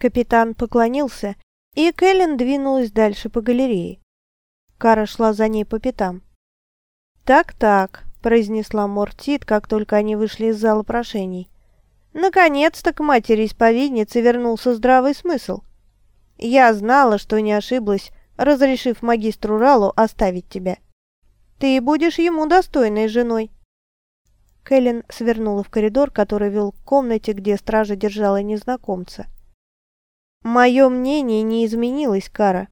Капитан поклонился, и Кэлен двинулась дальше по галерее. Кара шла за ней по пятам. «Так-так», — произнесла Мортит, как только они вышли из зала прошений. «Наконец-то к матери-исповеднице вернулся здравый смысл. Я знала, что не ошиблась, разрешив магистру Ралу оставить тебя. Ты будешь ему достойной женой». Кэлен свернула в коридор, который вел к комнате, где стража держала незнакомца. «Мое мнение не изменилось, Кара.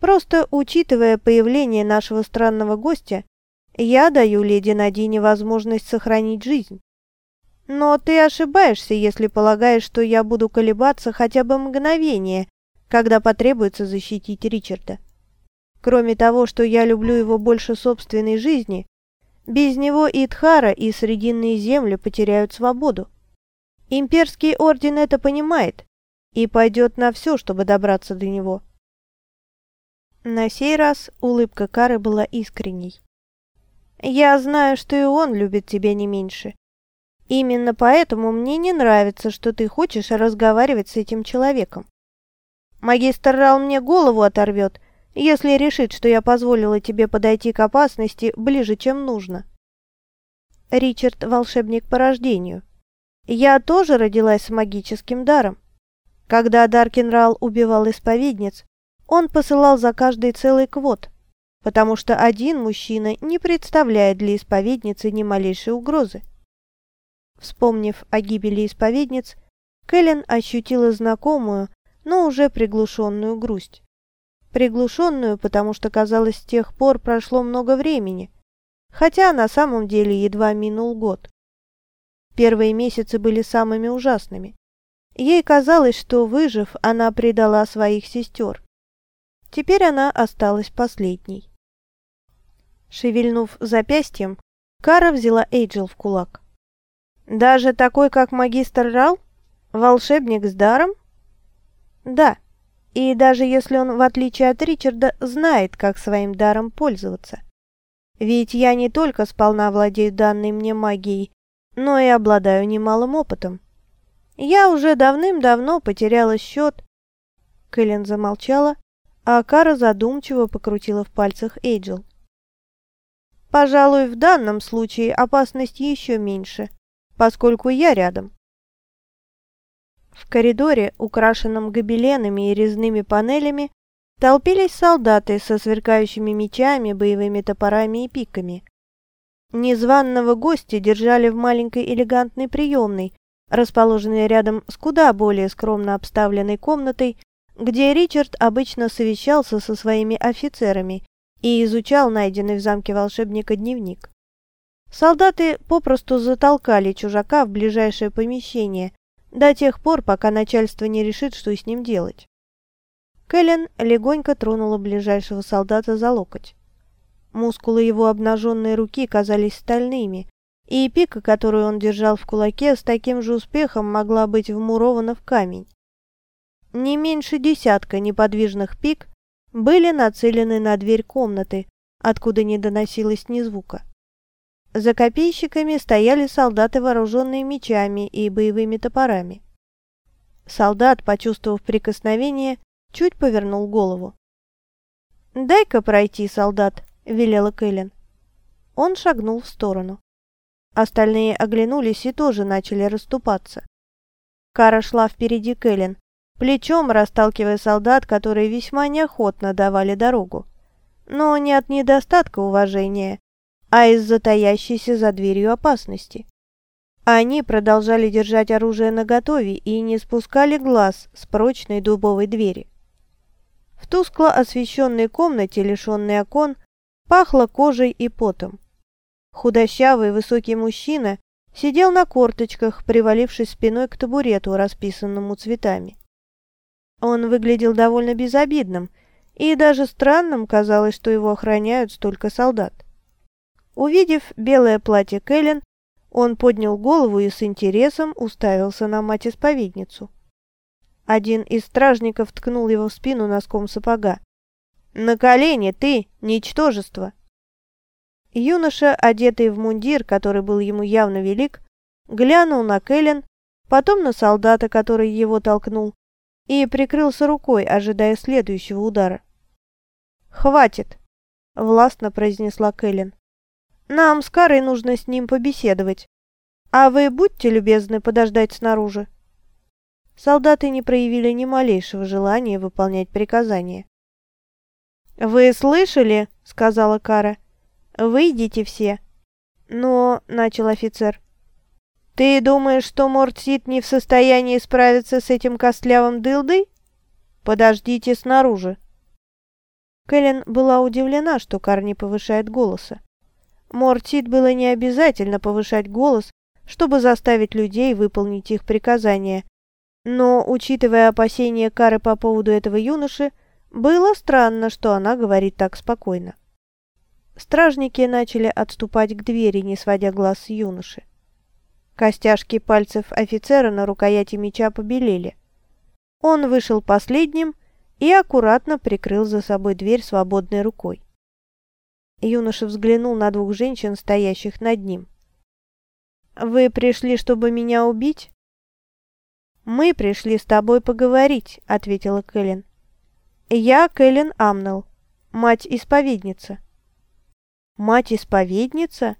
Просто, учитывая появление нашего странного гостя, я даю леди Надине возможность сохранить жизнь. Но ты ошибаешься, если полагаешь, что я буду колебаться хотя бы мгновение, когда потребуется защитить Ричарда. Кроме того, что я люблю его больше собственной жизни, без него и Тхара, и Срединные земли потеряют свободу. Имперский орден это понимает и пойдет на все, чтобы добраться до него. На сей раз улыбка Кары была искренней. «Я знаю, что и он любит тебя не меньше. Именно поэтому мне не нравится, что ты хочешь разговаривать с этим человеком. Магистр Рал мне голову оторвет, если решит, что я позволила тебе подойти к опасности ближе, чем нужно». Ричард – волшебник по рождению. Я тоже родилась с магическим даром. Когда Даркинрал убивал исповедниц, он посылал за каждый целый квот, потому что один мужчина не представляет для исповедницы ни малейшей угрозы. Вспомнив о гибели исповедниц, Кэлен ощутила знакомую, но уже приглушенную грусть. Приглушенную, потому что, казалось, с тех пор прошло много времени, хотя на самом деле едва минул год. Первые месяцы были самыми ужасными. Ей казалось, что, выжив, она предала своих сестер. Теперь она осталась последней. Шевельнув запястьем, Кара взяла Эйджел в кулак. «Даже такой, как магистр Рал? Волшебник с даром?» «Да. И даже если он, в отличие от Ричарда, знает, как своим даром пользоваться. Ведь я не только сполна владею данной мне магией, но и обладаю немалым опытом. Я уже давным-давно потеряла счет...» Кэлен замолчала, а Кара задумчиво покрутила в пальцах Эйджел. «Пожалуй, в данном случае опасность еще меньше, поскольку я рядом». В коридоре, украшенном гобеленами и резными панелями, толпились солдаты со сверкающими мечами, боевыми топорами и пиками. Незваного гостя держали в маленькой элегантной приемной, расположенной рядом с куда более скромно обставленной комнатой где Ричард обычно совещался со своими офицерами и изучал найденный в замке волшебника дневник. Солдаты попросту затолкали чужака в ближайшее помещение до тех пор, пока начальство не решит, что с ним делать. Кэлен легонько тронула ближайшего солдата за локоть. Мускулы его обнаженной руки казались стальными, и пика, которую он держал в кулаке, с таким же успехом могла быть вмурована в камень. Не меньше десятка неподвижных пик были нацелены на дверь комнаты, откуда не доносилось ни звука. За копейщиками стояли солдаты, вооруженные мечами и боевыми топорами. Солдат, почувствовав прикосновение, чуть повернул голову. «Дай-ка пройти, солдат», — велела Кэлен. Он шагнул в сторону. Остальные оглянулись и тоже начали расступаться. Кара шла впереди Кэлен, плечом расталкивая солдат, которые весьма неохотно давали дорогу. Но не от недостатка уважения, а из-за таящейся за дверью опасности. Они продолжали держать оружие наготове и не спускали глаз с прочной дубовой двери. В тускло освещенной комнате, лишенной окон, пахло кожей и потом. Худощавый высокий мужчина сидел на корточках, привалившись спиной к табурету, расписанному цветами. Он выглядел довольно безобидным, и даже странным казалось, что его охраняют столько солдат. Увидев белое платье Кэлен, он поднял голову и с интересом уставился на мать-исповедницу. Один из стражников ткнул его в спину носком сапога. «На колени, ты, ничтожество!» Юноша, одетый в мундир, который был ему явно велик, глянул на Кэлен, потом на солдата, который его толкнул, и прикрылся рукой, ожидая следующего удара. «Хватит!» — властно произнесла Кэлен. «Нам с Карой нужно с ним побеседовать. А вы будьте любезны подождать снаружи». Солдаты не проявили ни малейшего желания выполнять приказания. «Вы слышали?» — сказала Кара. «Выйдите все». «Но...» — начал офицер. «Ты думаешь, что Мортсит не в состоянии справиться с этим костлявым дылдой? Подождите снаружи». Кэлен была удивлена, что Кар не повышает голоса. Мортсит было не обязательно повышать голос, чтобы заставить людей выполнить их приказания, но, учитывая опасения Кары по поводу этого юноши, было странно, что она говорит так спокойно. Стражники начали отступать к двери, не сводя глаз с юноши. Костяшки пальцев офицера на рукояти меча побелели. Он вышел последним и аккуратно прикрыл за собой дверь свободной рукой. Юноша взглянул на двух женщин, стоящих над ним. «Вы пришли, чтобы меня убить?» «Мы пришли с тобой поговорить», — ответила Кэлен. «Я Кэлен Амнел, мать-исповедница». «Мать-исповедница?»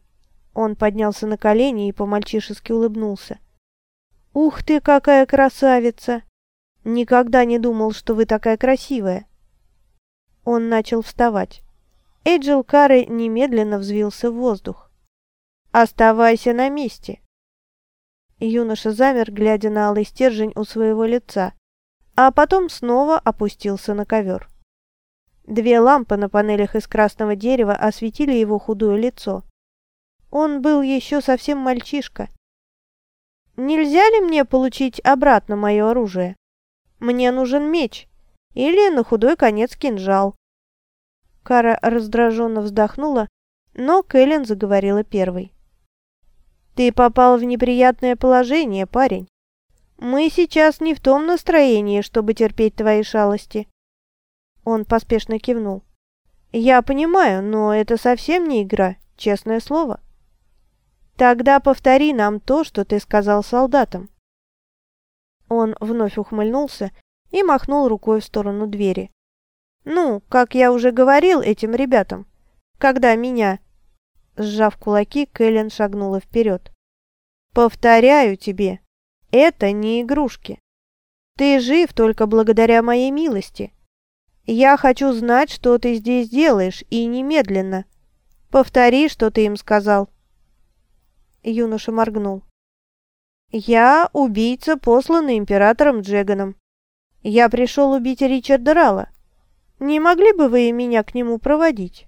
Он поднялся на колени и по-мальчишески улыбнулся. «Ух ты, какая красавица! Никогда не думал, что вы такая красивая!» Он начал вставать. Эйджел Карри немедленно взвился в воздух. «Оставайся на месте!» Юноша замер, глядя на алый стержень у своего лица, а потом снова опустился на ковер. Две лампы на панелях из красного дерева осветили его худое лицо. Он был еще совсем мальчишка. «Нельзя ли мне получить обратно мое оружие? Мне нужен меч или, на худой конец, кинжал». Кара раздраженно вздохнула, но Кэлен заговорила первой. «Ты попал в неприятное положение, парень. Мы сейчас не в том настроении, чтобы терпеть твои шалости». Он поспешно кивнул. «Я понимаю, но это совсем не игра, честное слово». Тогда повтори нам то, что ты сказал солдатам. Он вновь ухмыльнулся и махнул рукой в сторону двери. Ну, как я уже говорил этим ребятам, когда меня... Сжав кулаки, Кэлен шагнула вперед. «Повторяю тебе, это не игрушки. Ты жив только благодаря моей милости. Я хочу знать, что ты здесь делаешь, и немедленно. Повтори, что ты им сказал». Юноша моргнул. «Я убийца, посланный императором Джеганом. Я пришел убить Ричарда Рала. Не могли бы вы меня к нему проводить?»